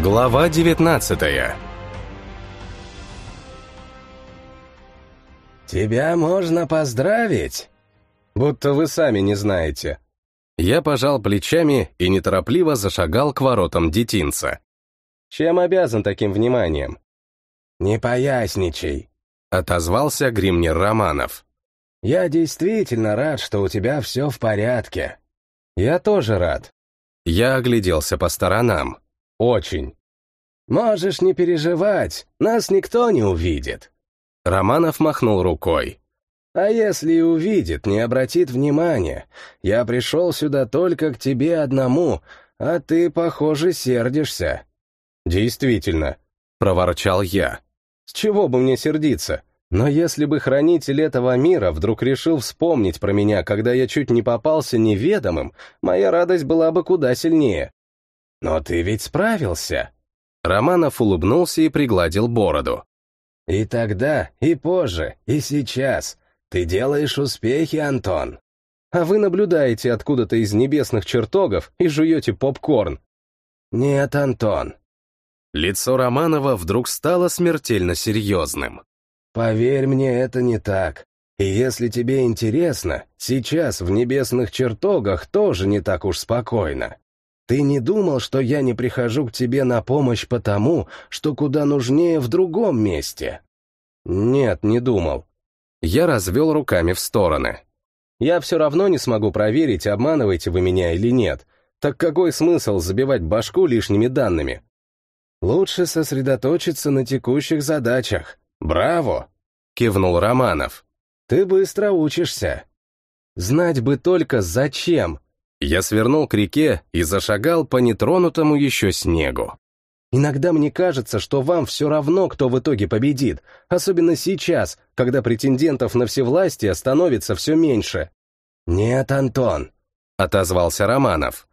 Глава 19 «Тебя можно поздравить?» «Будто вы сами не знаете». Я пожал плечами и неторопливо зашагал к воротам детинца. «Чем обязан таким вниманием?» «Не поясничай», — отозвался гримнер Романов. «Я действительно рад, что у тебя все в порядке». «Я тоже рад». Я огляделся по сторонам. «Очень». «Можешь не переживать, нас никто не увидит». Романов махнул рукой. «А если и увидит, не обратит внимания. Я пришел сюда только к тебе одному, а ты, похоже, сердишься». «Действительно», — проворчал я. «С чего бы мне сердиться? Но если бы хранитель этого мира вдруг решил вспомнить про меня, когда я чуть не попался неведомым, моя радость была бы куда сильнее. Но ты ведь справился. Романов улыбнулся и пригладил бороду. И тогда, и позже, и сейчас. Ты делаешь успехи, Антон. А вы наблюдаете откуда-то из небесных чертогов и жуете попкорн. Нет, Антон. Лицо Романова вдруг стало смертельно серьезным. Поверь мне, это не так. И если тебе интересно, сейчас в небесных чертогах тоже не так уж спокойно. Ты не думал, что я не прихожу к тебе на помощь потому, что куда нужнее в другом месте? Нет, не думал. Я развел руками в стороны. Я все равно не смогу проверить, обманываете вы меня или нет. Так какой смысл забивать башку лишними данными? Лучше сосредоточиться на текущих задачах. «Браво!» — кивнул Романов. «Ты быстро учишься. Знать бы только зачем». Я свернул к реке и зашагал по нетронутому еще снегу. «Иногда мне кажется, что вам все равно, кто в итоге победит, особенно сейчас, когда претендентов на всевластие становится все меньше». «Нет, Антон», — отозвался Романов.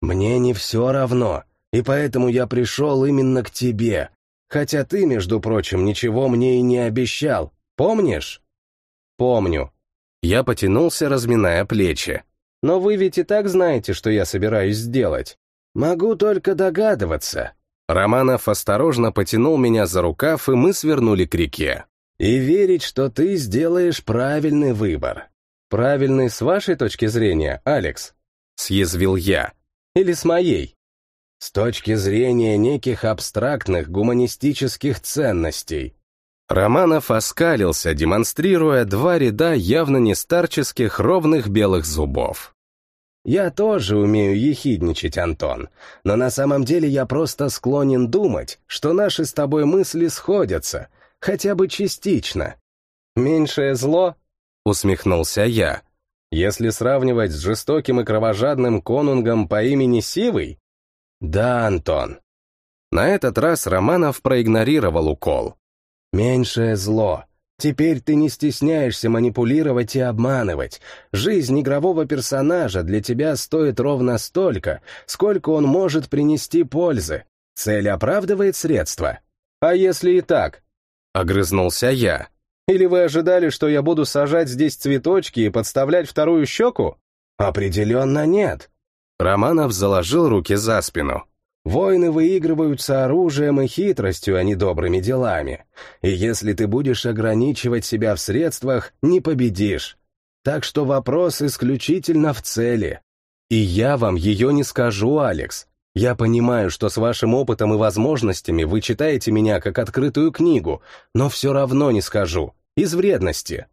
«Мне не все равно, и поэтому я пришел именно к тебе, Хотя ты, между прочим, ничего мне и не обещал. Помнишь? Помню. Я потянулся, разминая плечи. Но вы ведь и так знаете, что я собираюсь сделать. Могу только догадываться. Романов осторожно потянул меня за рукав, и мы свернули к реке. И верить, что ты сделаешь правильный выбор. Правильный с вашей точки зрения, Алекс? Съязвил я. Или с моей? с точки зрения неких абстрактных гуманистических ценностей. Романов оскалился, демонстрируя два ряда явно не старческих ровных белых зубов. «Я тоже умею ехидничать, Антон, но на самом деле я просто склонен думать, что наши с тобой мысли сходятся, хотя бы частично. Меньшее зло?» — усмехнулся я. «Если сравнивать с жестоким и кровожадным конунгом по имени Сивый, «Да, Антон». На этот раз Романов проигнорировал укол. «Меньшее зло. Теперь ты не стесняешься манипулировать и обманывать. Жизнь игрового персонажа для тебя стоит ровно столько, сколько он может принести пользы. Цель оправдывает средства. А если и так?» Огрызнулся я. «Или вы ожидали, что я буду сажать здесь цветочки и подставлять вторую щеку?» «Определенно нет. Романов заложил руки за спину. «Войны выигрываются оружием и хитростью, а не добрыми делами. И если ты будешь ограничивать себя в средствах, не победишь. Так что вопрос исключительно в цели. И я вам ее не скажу, Алекс. Я понимаю, что с вашим опытом и возможностями вы читаете меня как открытую книгу, но все равно не скажу. Из вредности».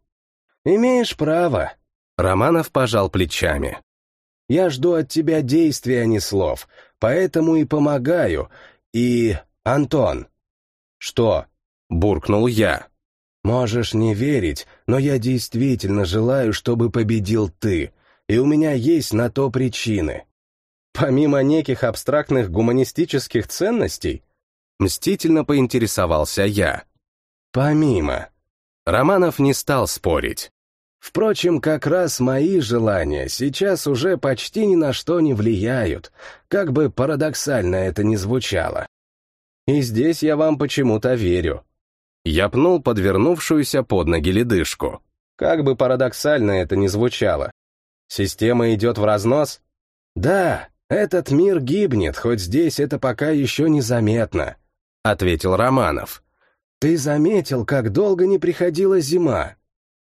«Имеешь право». Романов пожал плечами. Я жду от тебя действий, а не слов, поэтому и помогаю. И... Антон!» «Что?» — буркнул я. «Можешь не верить, но я действительно желаю, чтобы победил ты, и у меня есть на то причины». «Помимо неких абстрактных гуманистических ценностей?» Мстительно поинтересовался я. «Помимо». Романов не стал спорить. Впрочем, как раз мои желания сейчас уже почти ни на что не влияют, как бы парадоксально это ни звучало. И здесь я вам почему-то верю. Я пнул подвернувшуюся под ноги ледышку. Как бы парадоксально это ни звучало. Система идет в разнос? Да, Этот мир гибнет, хоть здесь это пока еще незаметно», — ответил Романов. «Ты заметил, как долго не приходила зима?»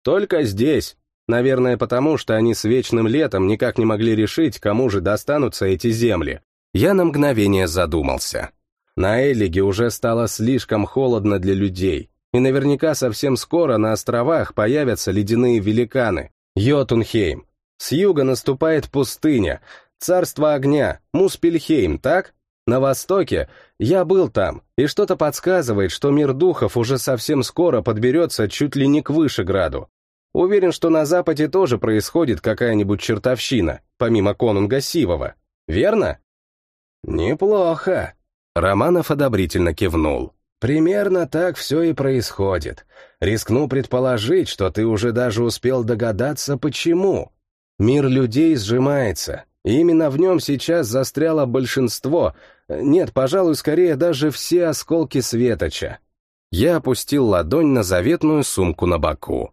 «Только здесь. Наверное, потому что они с вечным летом никак не могли решить, кому же достанутся эти земли. Я на мгновение задумался. На Эллиге уже стало слишком холодно для людей, и наверняка совсем скоро на островах появятся ледяные великаны. Йотунхейм. С юга наступает пустыня, царство огня, Муспельхейм, так? На востоке я был там, и что-то подсказывает, что мир духов уже совсем скоро подберется чуть ли не к Вышеграду. Уверен, что на западе тоже происходит какая-нибудь чертовщина, помимо конунга Сивова. Верно? Неплохо. Романов одобрительно кивнул. Примерно так все и происходит. Рискну предположить, что ты уже даже успел догадаться, почему. Мир людей сжимается, и именно в нем сейчас застряло большинство, нет, пожалуй, скорее даже все осколки светоча. Я опустил ладонь на заветную сумку на боку.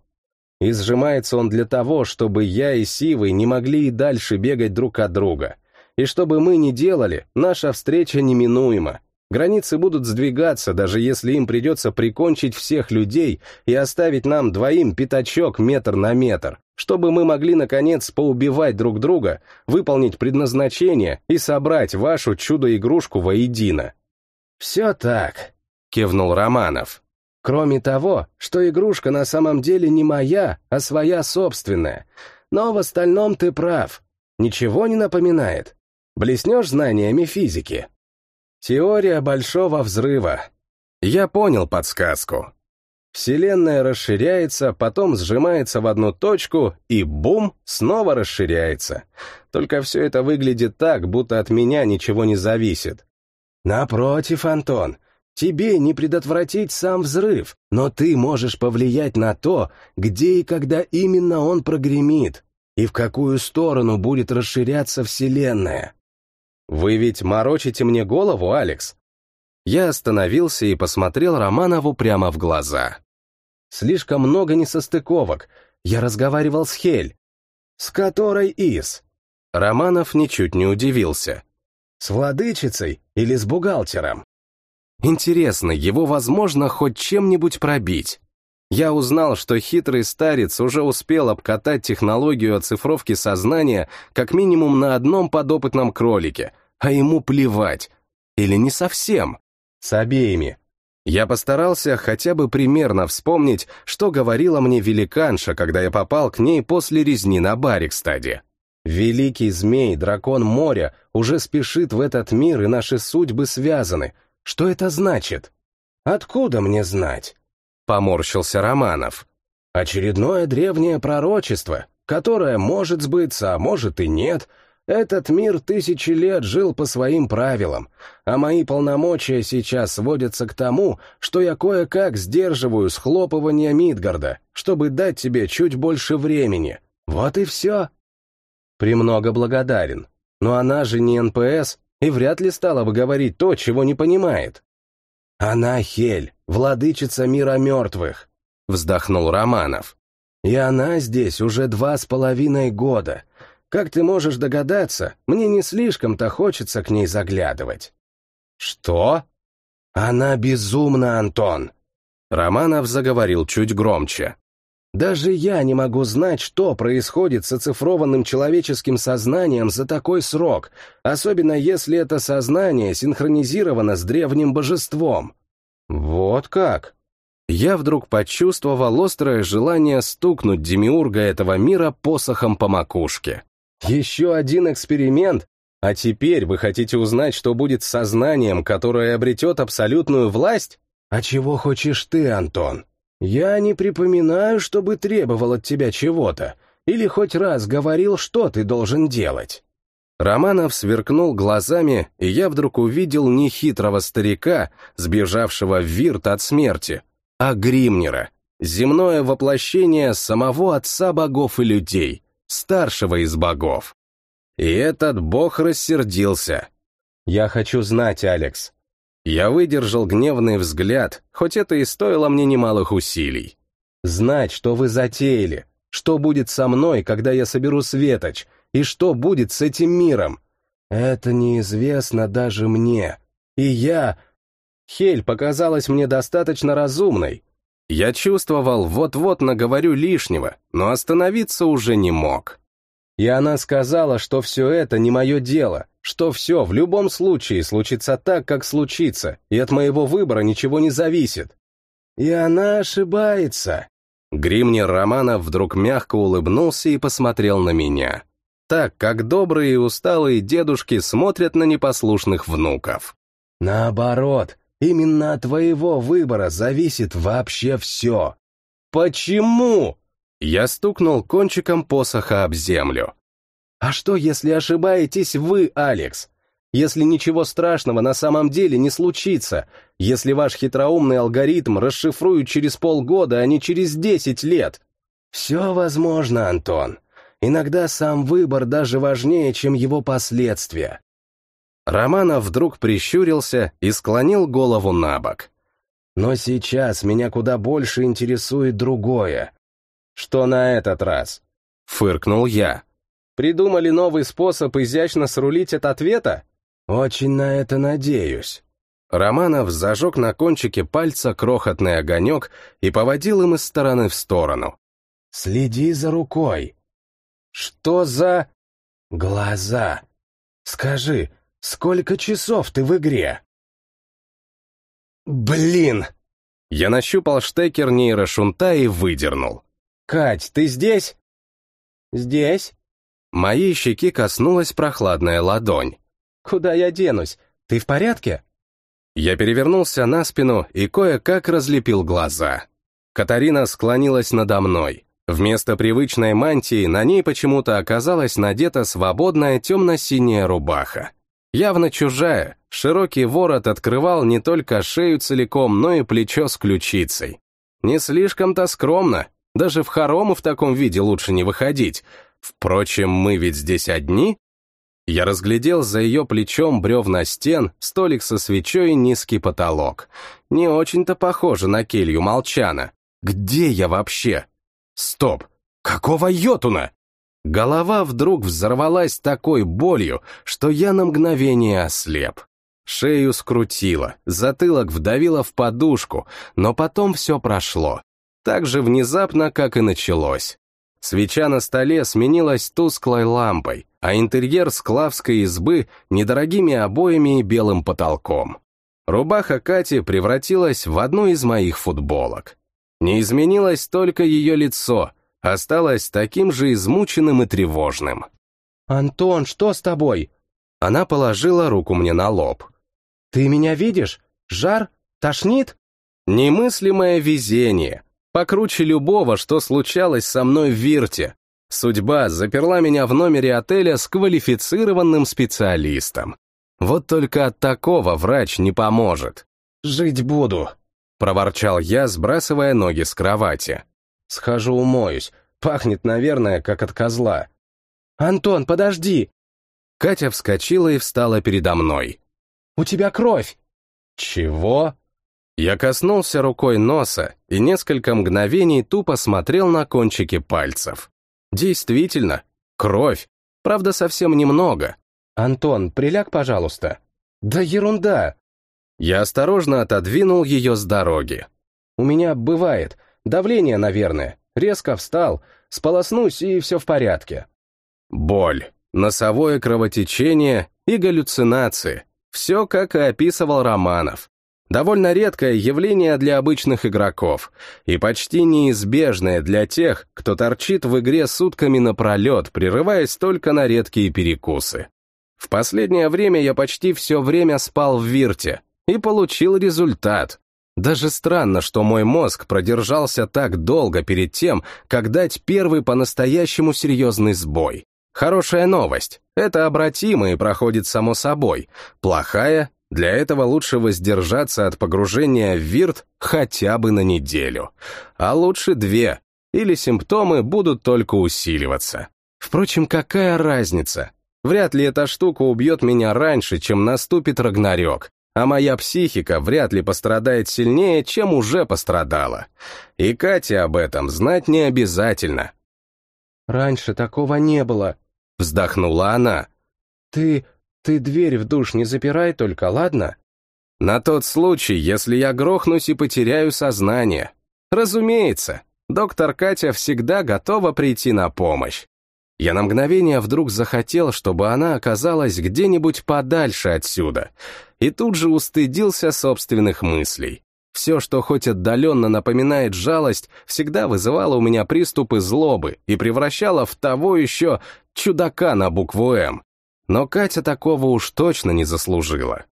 И сжимается он для того, чтобы я и Сивый не могли и дальше бегать друг от друга. И чтобы мы не делали, наша встреча неминуема. Границы будут сдвигаться, даже если им придется прикончить всех людей и оставить нам двоим пятачок метр на метр, чтобы мы могли, наконец, поубивать друг друга, выполнить предназначение и собрать вашу чудо-игрушку воедино. «Все так», — кивнул Романов. «Кроме того, что игрушка на самом деле не моя, а своя собственная. Но в остальном ты прав. Ничего не напоминает. Блеснешь знаниями физики?» Теория Большого Взрыва. Я понял подсказку. Вселенная расширяется, потом сжимается в одну точку, и бум, снова расширяется. Только все это выглядит так, будто от меня ничего не зависит. Напротив, Антон, тебе не предотвратить сам взрыв, но ты можешь повлиять на то, где и когда именно он прогремит, и в какую сторону будет расширяться Вселенная. «Вы ведь морочите мне голову, Алекс?» Я остановился и посмотрел Романову прямо в глаза. «Слишком много несостыковок. Я разговаривал с Хель. С которой из?» Романов ничуть не удивился. «С владычицей или с бухгалтером?» Интересно, его возможно хоть чем-нибудь пробить? Я узнал, что хитрый старец уже успел обкатать технологию оцифровки сознания как минимум на одном подопытном кролике, а ему плевать. Или не совсем. С обеими. Я постарался хотя бы примерно вспомнить, что говорила мне великанша, когда я попал к ней после резни на Барикстаде. Великий змей, дракон моря, уже спешит в этот мир, и наши судьбы связаны. Что это значит? Откуда мне знать? Поморщился Романов. Очередное древнее пророчество, которое может сбыться, а может и нет. Этот мир тысячи лет жил по своим правилам, а мои полномочия сейчас сводятся к тому, что я кое-как сдерживаю схлопывание Мидгарда, чтобы дать тебе чуть больше времени. Вот и все. Премного благодарен. Но она же не НПС и вряд ли стала бы говорить то, чего не понимает. Она Хель, владычица мира мертвых», — вздохнул Романов. «И она здесь уже два с половиной года. Как ты можешь догадаться, мне не слишком-то хочется к ней заглядывать». «Что?» «Она безумна, Антон!» Романов заговорил чуть громче. «Даже я не могу знать, что происходит с оцифрованным человеческим сознанием за такой срок, особенно если это сознание синхронизировано с древним божеством. Вот как? Я вдруг почувствовал острое желание стукнуть демиурга этого мира посохом по макушке. Еще один эксперимент? А теперь вы хотите узнать, что будет с сознанием, которое обретет абсолютную власть? А чего хочешь ты, Антон? Я не припоминаю, чтобы требовал от тебя чего-то, или хоть раз говорил, что ты должен делать. Романов сверкнул глазами, и я вдруг увидел не хитрого старика, сбежавшего в вирт от смерти, а Гримнера, земное воплощение самого отца богов и людей, старшего из богов. И этот бог рассердился. «Я хочу знать, Алекс». Я выдержал гневный взгляд, хоть это и стоило мне немалых усилий. «Знать, что вы затеяли, что будет со мной, когда я соберу светоч, и что будет с этим миром? Это неизвестно даже мне. И я... Хель показалась мне достаточно разумной. Я чувствовал, вот-вот наговорю лишнего, но остановиться уже не мог. И она сказала, что все это не мое дело, что все в любом случае случится так, как случится, и от моего выбора ничего не зависит. И она ошибается. Гримнер Романов вдруг мягко улыбнулся и посмотрел на меня. Так, как добрые и усталые дедушки смотрят на непослушных внуков. Наоборот, именно от твоего выбора зависит вообще все. Почему? Я стукнул кончиком посоха об землю. А что, если ошибаетесь вы, Алекс? Если ничего страшного на самом деле не случится, если ваш хитроумный алгоритм расшифруют через полгода, а не через десять лет? Все возможно, Антон. Иногда сам выбор даже важнее, чем его последствия. Романов вдруг прищурился и склонил голову на бок. Но сейчас меня куда больше интересует другое. Что на этот раз? Фыркнул я. Придумали новый способ изящно срулить от ответа? Очень на это надеюсь. Романов зажег на кончике пальца крохотный огонек и поводил им из стороны в сторону. «Следи за рукой». «Что за...» «Глаза. Скажи, сколько часов ты в игре?» «Блин!» Я нащупал штекер нейрошунта и выдернул. «Кать, ты здесь?» «Здесь?» Моей щеки коснулась прохладная ладонь. «Куда я денусь? Ты в порядке?» Я перевернулся на спину и кое-как разлепил глаза. Катарина склонилась надо мной. Вместо привычной мантии на ней почему-то оказалась надета свободная темно-синяя рубаха. Явно чужая, широкий ворот открывал не только шею целиком, но и плечо с ключицей. Не слишком-то скромно, даже в хоромы в таком виде лучше не выходить. Впрочем, мы ведь здесь одни. Я разглядел за ее плечом бревна стен, столик со свечой и низкий потолок. Не очень-то похоже на келью молчана. Где я вообще? Стоп! Какого йотуна? Голова вдруг взорвалась такой болью, что я на мгновение ослеп. Шею скрутило, затылок вдавило в подушку, но потом все прошло. Так же внезапно, как и началось. Свеча на столе сменилась тусклой лампой, а интерьер склавской избы — недорогими обоями и белым потолком. Рубаха Кати превратилась в одну из моих футболок. Не изменилось только ее лицо, осталось таким же измученным и тревожным. «Антон, что с тобой?» Она положила руку мне на лоб. «Ты меня видишь? Жар? Тошнит?» Немыслимое везение, покруче любого, что случалось со мной в Вирте. Судьба заперла меня в номере отеля с квалифицированным специалистом. Вот только от такого врач не поможет. «Жить буду», — проворчал я, сбрасывая ноги с кровати. «Схожу умоюсь. Пахнет, наверное, как от козла». «Антон, подожди!» Катя вскочила и встала передо мной. «У тебя кровь!» «Чего?» Я коснулся рукой носа и несколько мгновений тупо смотрел на кончики пальцев. Действительно, кровь. Правда, совсем немного. «Антон, приляг, пожалуйста». «Да ерунда!» Я осторожно отодвинул ее с дороги. «У меня бывает. Давление, наверное. Резко встал, сполоснусь, и все в порядке». Боль, носовое кровотечение и галлюцинации. Все, как и описывал Романов. Довольно редкое явление для обычных игроков и почти неизбежное для тех, кто торчит в игре сутками напролет, прерываясь только на редкие перекусы. В последнее время я почти все время спал в Вирте и получил результат. Даже странно, что мой мозг продержался так долго перед тем, как дать первый по-настоящему серьезный сбой. Хорошая новость. Это обратимо и проходит само собой. Плохая для этого лучше воздержаться от погружения в вирт хотя бы на неделю. А лучше две, или симптомы будут только усиливаться. Впрочем, какая разница? Вряд ли эта штука убьет меня раньше, чем наступит Рагнарёк, а моя психика вряд ли пострадает сильнее, чем уже пострадала. И Кате об этом знать не обязательно. «Раньше такого не было», — вздохнула она. «Ты... Ты дверь в душ не запирай только, ладно? На тот случай, если я грохнусь и потеряю сознание. Разумеется, доктор Катя всегда готова прийти на помощь. Я на мгновение вдруг захотел, чтобы она оказалась где-нибудь подальше отсюда, и тут же устыдился собственных мыслей. Все, что хоть отдаленно напоминает жалость, всегда вызывало у меня приступы злобы и превращало в того еще чудака на букву «М». Но Катя такого уж точно не заслужила.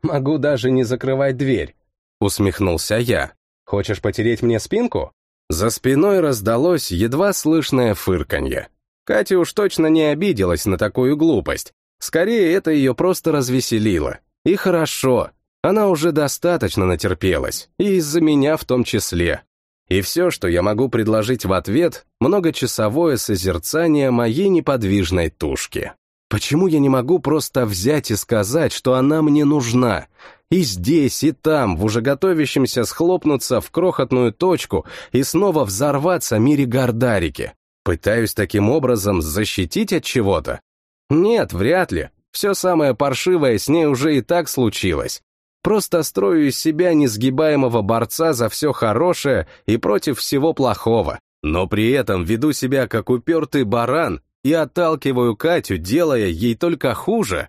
«Могу даже не закрывать дверь», — усмехнулся я. «Хочешь потереть мне спинку?» За спиной раздалось едва слышное фырканье. Катя уж точно не обиделась на такую глупость. Скорее, это ее просто развеселило. И хорошо, она уже достаточно натерпелась, и из-за меня в том числе. И все, что я могу предложить в ответ, многочасовое созерцание моей неподвижной тушки. Почему я не могу просто взять и сказать, что она мне нужна? И здесь, и там, в уже готовящемся схлопнуться в крохотную точку и снова взорваться мире Гордарики. Пытаюсь таким образом защитить от чего-то? Нет, вряд ли. Все самое паршивое с ней уже и так случилось. Просто строю из себя несгибаемого борца за все хорошее и против всего плохого, но при этом веду себя как упертый баран и отталкиваю Катю, делая ей только хуже.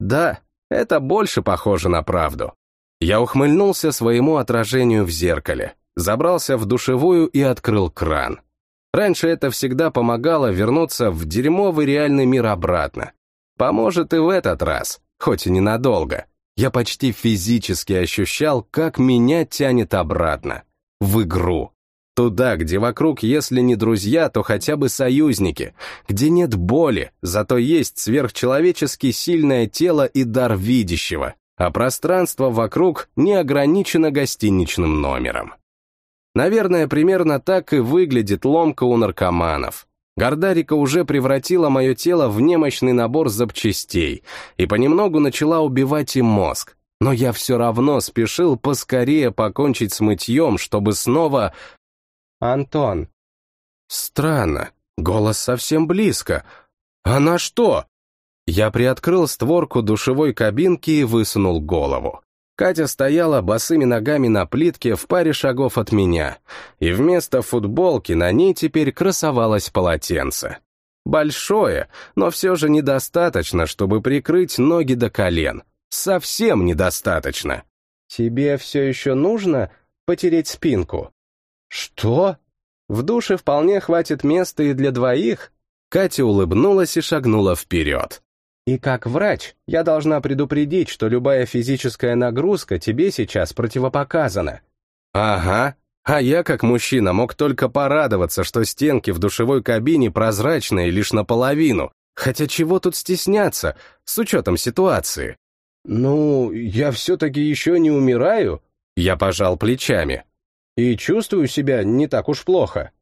Да, это больше похоже на правду. Я ухмыльнулся своему отражению в зеркале, забрался в душевую и открыл кран. Раньше это всегда помогало вернуться в дерьмовый реальный мир обратно. Поможет и в этот раз, хоть и ненадолго я почти физически ощущал, как меня тянет обратно, в игру. Туда, где вокруг, если не друзья, то хотя бы союзники, где нет боли, зато есть сверхчеловечески сильное тело и дар видящего, а пространство вокруг не ограничено гостиничным номером. Наверное, примерно так и выглядит ломка у наркоманов. Гордарика уже превратила мое тело в немощный набор запчастей и понемногу начала убивать и мозг. Но я все равно спешил поскорее покончить с мытьем, чтобы снова... «Антон». Странно, голос совсем близко. Она что? Я приоткрыл створку душевой кабинки и высунул голову. Катя стояла босыми ногами на плитке в паре шагов от меня, и вместо футболки на ней теперь красовалось полотенце. Большое, но все же недостаточно, чтобы прикрыть ноги до колен. Совсем недостаточно. «Тебе все еще нужно потереть спинку?» «Что?» «В душе вполне хватит места и для двоих?» Катя улыбнулась и шагнула вперед. И как врач, я должна предупредить, что любая физическая нагрузка тебе сейчас противопоказана. Ага, а я, как мужчина, мог только порадоваться, что стенки в душевой кабине прозрачные лишь наполовину. Хотя чего тут стесняться, с учетом ситуации? Ну, я все-таки еще не умираю. Я пожал плечами. И чувствую себя не так уж плохо.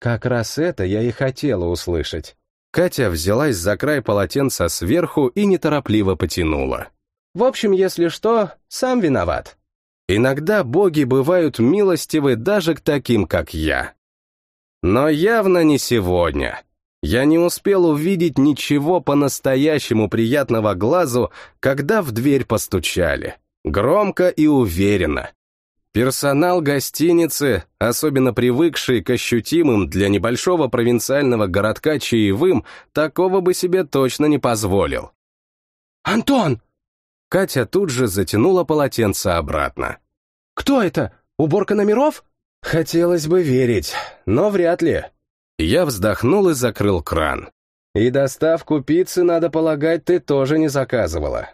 Как раз это я и хотела услышать. Катя взялась за край полотенца сверху и неторопливо потянула. «В общем, если что, сам виноват». Иногда боги бывают милостивы даже к таким, как я. Но явно не сегодня. Я не успел увидеть ничего по-настоящему приятного глазу, когда в дверь постучали. Громко и уверенно. Персонал гостиницы, особенно привыкший к ощутимым для небольшого провинциального городка чаевым, такого бы себе точно не позволил. «Антон!» Катя тут же затянула полотенце обратно. «Кто это? Уборка номеров?» «Хотелось бы верить, но вряд ли». Я вздохнул и закрыл кран. «И доставку пиццы, надо полагать, ты тоже не заказывала.